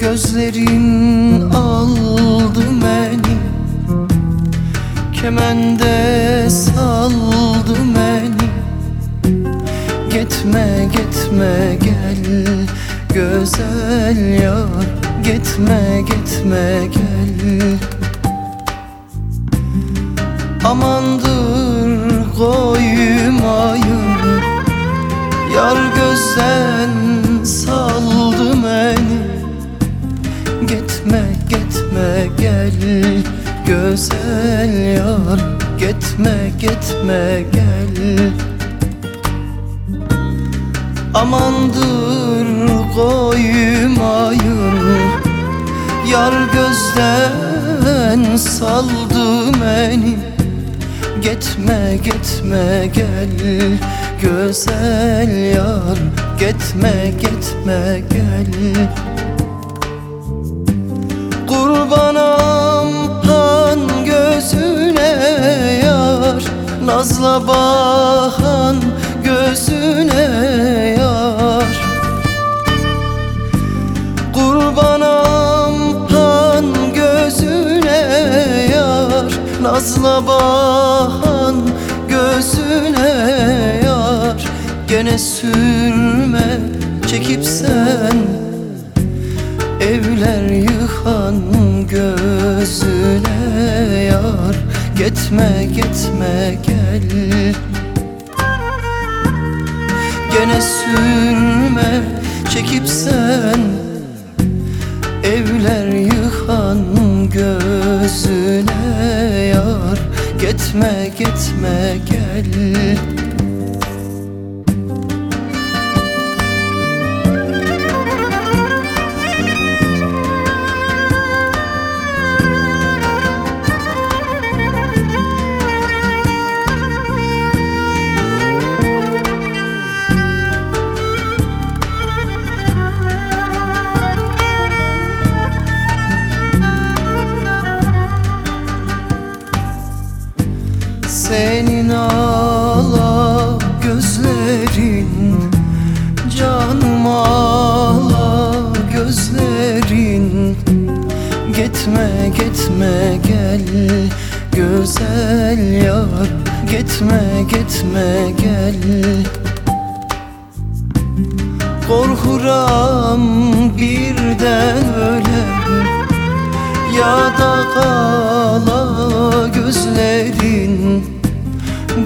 Gözlerin aldı beni. Kemende saldı beni. Gitme gitme gel güzel yar. Gitme gitme gel. Amandır koymayın. Yar gözden saldı gel güzel yar Gitme gitme gel. Amandır koymayın Yar gözden saldı beni. Gitme gitme gel güzel yar Gitme gitme gel Nazla bahan gözüne yar. Kurbanam han gözüne yar. Nazla bahan gözüne yar. Gene sürme çekip sen Evler yıkan gözüne yar Gitme gitme gel. Gene sürme çekip sen Evler yıkan gözüne yar. Gitme gitme gel Senin ağla gözlerin Canım ağla gözlerin. Gitme gitme gel güzel yar. Gitme gitme gel. Korkuram birden ölem Ya da kala gözlerin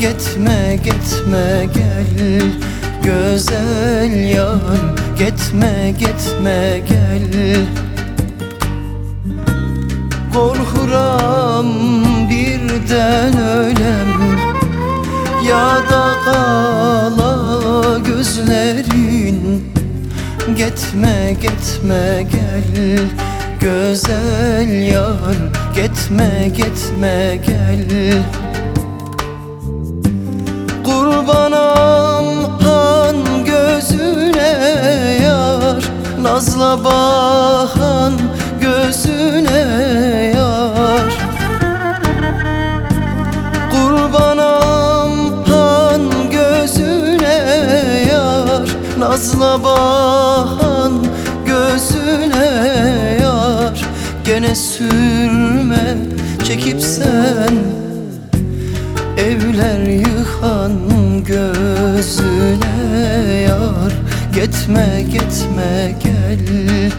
Gitme gitme gel. Güzel yar. Gitme gitme gel. Korkuram birden ölem. Ya da kala gözlerin. Gitme gitme gel. Güzel yar. Gitme gitme gel Kurbanam han gözüne yar Nazla bahan gözüne yar. Kurbanam han gözüne yar Nazla bahan gözüne yar. Gene sürme çekip sen Evler yıkan gözüne yar. Gitme gitme gel.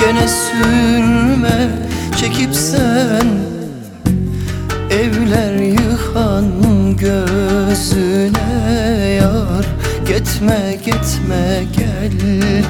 Gene sürme çekip sen. Evler yıkan gözüne yar. Gitme gitme gel